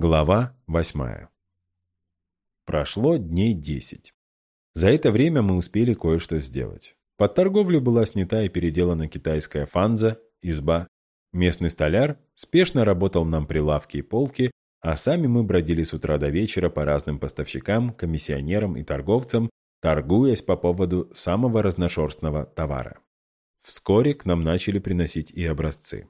Глава восьмая. Прошло дней десять. За это время мы успели кое-что сделать. Под торговлю была снята и переделана китайская фанза, изба. Местный столяр спешно работал нам прилавки и полки, а сами мы бродили с утра до вечера по разным поставщикам, комиссионерам и торговцам, торгуясь по поводу самого разношерстного товара. Вскоре к нам начали приносить и образцы.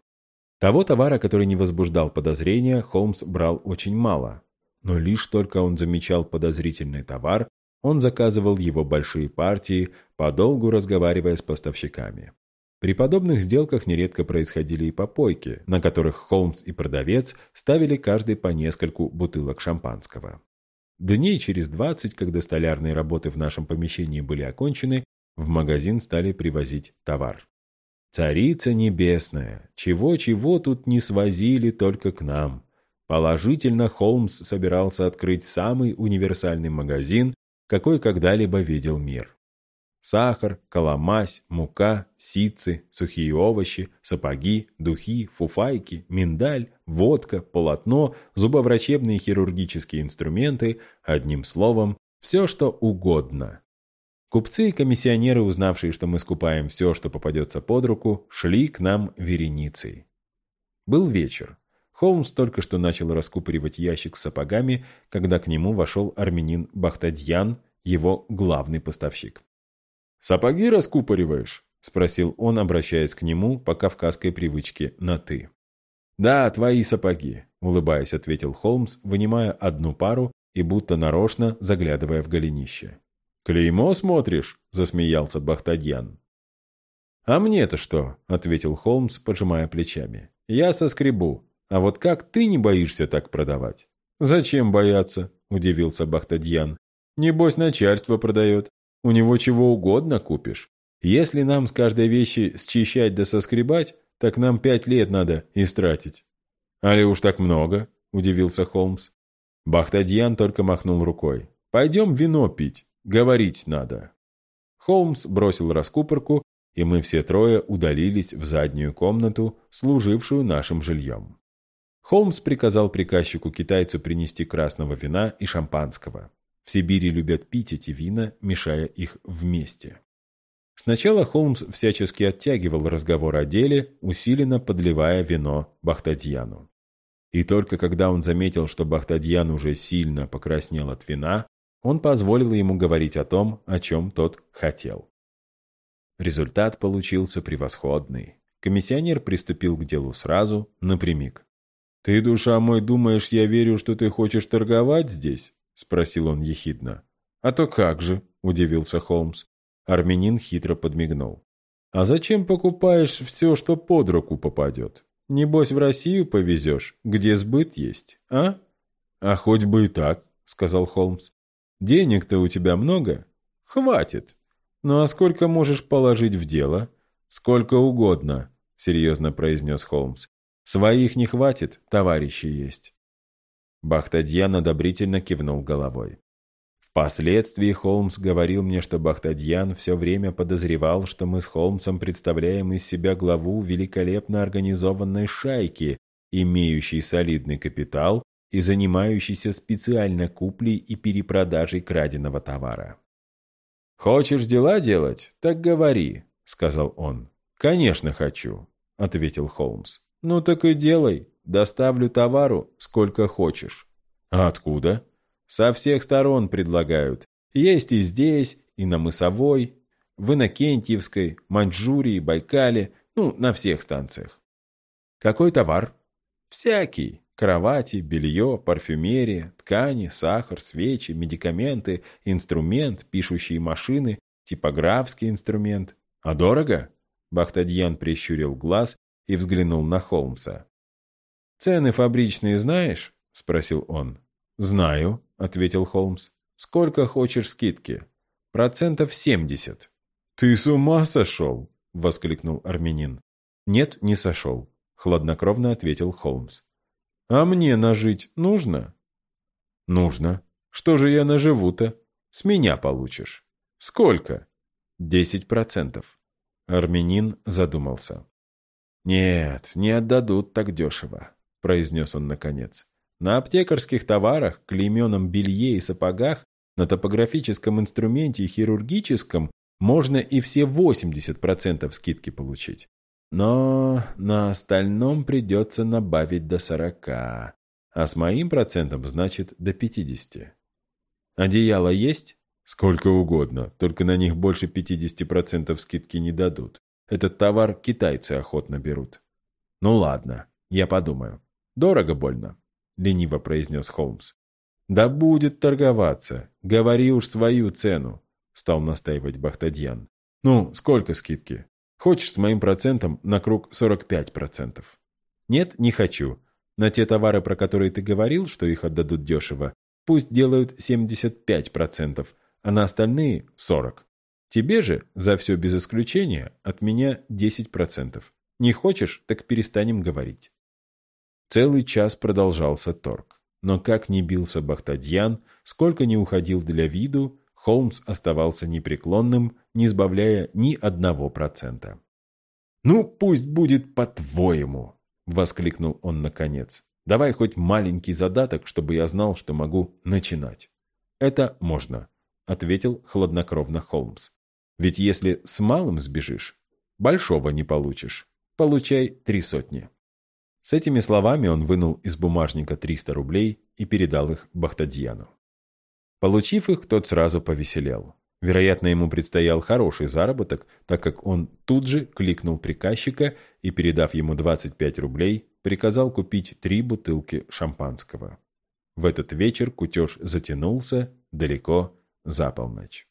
Того товара, который не возбуждал подозрения, Холмс брал очень мало. Но лишь только он замечал подозрительный товар, он заказывал его большие партии, подолгу разговаривая с поставщиками. При подобных сделках нередко происходили и попойки, на которых Холмс и продавец ставили каждый по нескольку бутылок шампанского. Дней через двадцать, когда столярные работы в нашем помещении были окончены, в магазин стали привозить товар. Царица небесная, чего-чего тут не свозили только к нам. Положительно Холмс собирался открыть самый универсальный магазин, какой когда-либо видел мир. Сахар, коломась, мука, ситцы, сухие овощи, сапоги, духи, фуфайки, миндаль, водка, полотно, зубоврачебные хирургические инструменты, одним словом, все, что угодно. Купцы и комиссионеры, узнавшие, что мы скупаем все, что попадется под руку, шли к нам вереницей. Был вечер. Холмс только что начал раскупоривать ящик с сапогами, когда к нему вошел армянин Бахтадьян, его главный поставщик. «Сапоги раскупориваешь?» — спросил он, обращаясь к нему по кавказской привычке на «ты». «Да, твои сапоги», — улыбаясь, ответил Холмс, вынимая одну пару и будто нарочно заглядывая в голенище. «Клеймо смотришь?» — засмеялся Бахтадьян. «А мне-то что?» — ответил Холмс, поджимая плечами. «Я соскребу. А вот как ты не боишься так продавать?» «Зачем бояться?» — удивился Бахтадьян. «Небось, начальство продает. У него чего угодно купишь. Если нам с каждой вещи счищать да соскребать, так нам пять лет надо истратить». «Али уж так много?» — удивился Холмс. Бахтадьян только махнул рукой. «Пойдем вино пить. Говорить надо. Холмс бросил раскупорку, и мы все трое удалились в заднюю комнату, служившую нашим жильем. Холмс приказал приказчику-китайцу принести красного вина и шампанского. В Сибири любят пить эти вина, мешая их вместе. Сначала Холмс всячески оттягивал разговор о деле, усиленно подливая вино Бахтадьяну. И только когда он заметил, что Бахтадьян уже сильно покраснел от вина, он позволил ему говорить о том, о чем тот хотел. Результат получился превосходный. Комиссионер приступил к делу сразу, напрямик. «Ты, душа мой, думаешь, я верю, что ты хочешь торговать здесь?» — спросил он ехидно. «А то как же?» — удивился Холмс. Армянин хитро подмигнул. «А зачем покупаешь все, что под руку попадет? Небось, в Россию повезешь, где сбыт есть, а?» «А хоть бы и так», — сказал Холмс. Денег-то у тебя много? Хватит. Ну а сколько можешь положить в дело? Сколько угодно, серьезно произнес Холмс. Своих не хватит, товарищи есть. Бахтадьян одобрительно кивнул головой. Впоследствии Холмс говорил мне, что Бахтадьян все время подозревал, что мы с Холмсом представляем из себя главу великолепно организованной шайки, имеющей солидный капитал и занимающийся специально куплей и перепродажей краденого товара. «Хочешь дела делать? Так говори», — сказал он. «Конечно хочу», — ответил Холмс. «Ну так и делай. Доставлю товару, сколько хочешь». «А откуда?» «Со всех сторон предлагают. Есть и здесь, и на Мысовой, в Иннокентьевской, Маньчжурии, Байкале, ну, на всех станциях». «Какой товар?» «Всякий. Кровати, белье, парфюмерия, ткани, сахар, свечи, медикаменты, инструмент, пишущие машины, типографский инструмент. А дорого? Бахтадьян прищурил глаз и взглянул на Холмса. «Цены фабричные знаешь?» — спросил он. «Знаю», — ответил Холмс. «Сколько хочешь скидки?» «Процентов семьдесят». «Ты с ума сошел?» — воскликнул армянин. «Нет, не сошел», — хладнокровно ответил Холмс. А мне нажить нужно? Нужно. Что же я наживу-то? С меня получишь. Сколько? Десять процентов. Армянин задумался. «Нет, не отдадут так дешево», — произнес он наконец. На аптекарских товарах, клейменном белье и сапогах, на топографическом инструменте и хирургическом можно и все 80% скидки получить. Но на остальном придется набавить до 40, а с моим процентом значит до 50. Одеяло есть? Сколько угодно, только на них больше 50% скидки не дадут. Этот товар китайцы охотно берут. Ну ладно, я подумаю. Дорого больно, лениво произнес Холмс. Да будет торговаться. Говори уж свою цену, стал настаивать Бахтадьян. Ну, сколько скидки? Хочешь с моим процентом на круг 45%? Нет, не хочу. На те товары, про которые ты говорил, что их отдадут дешево, пусть делают 75%, а на остальные 40%. Тебе же за все без исключения от меня 10%. Не хочешь, так перестанем говорить. Целый час продолжался торг. Но как ни бился Бахтадьян, сколько ни уходил для виду, Холмс оставался непреклонным, не сбавляя ни одного процента. «Ну, пусть будет по-твоему!» — воскликнул он наконец. «Давай хоть маленький задаток, чтобы я знал, что могу начинать». «Это можно», — ответил хладнокровно Холмс. «Ведь если с малым сбежишь, большого не получишь. Получай три сотни». С этими словами он вынул из бумажника 300 рублей и передал их Бахтадьяну. Получив их, тот сразу повеселел. Вероятно, ему предстоял хороший заработок, так как он тут же кликнул приказчика и, передав ему 25 рублей, приказал купить три бутылки шампанского. В этот вечер кутеж затянулся далеко за полночь.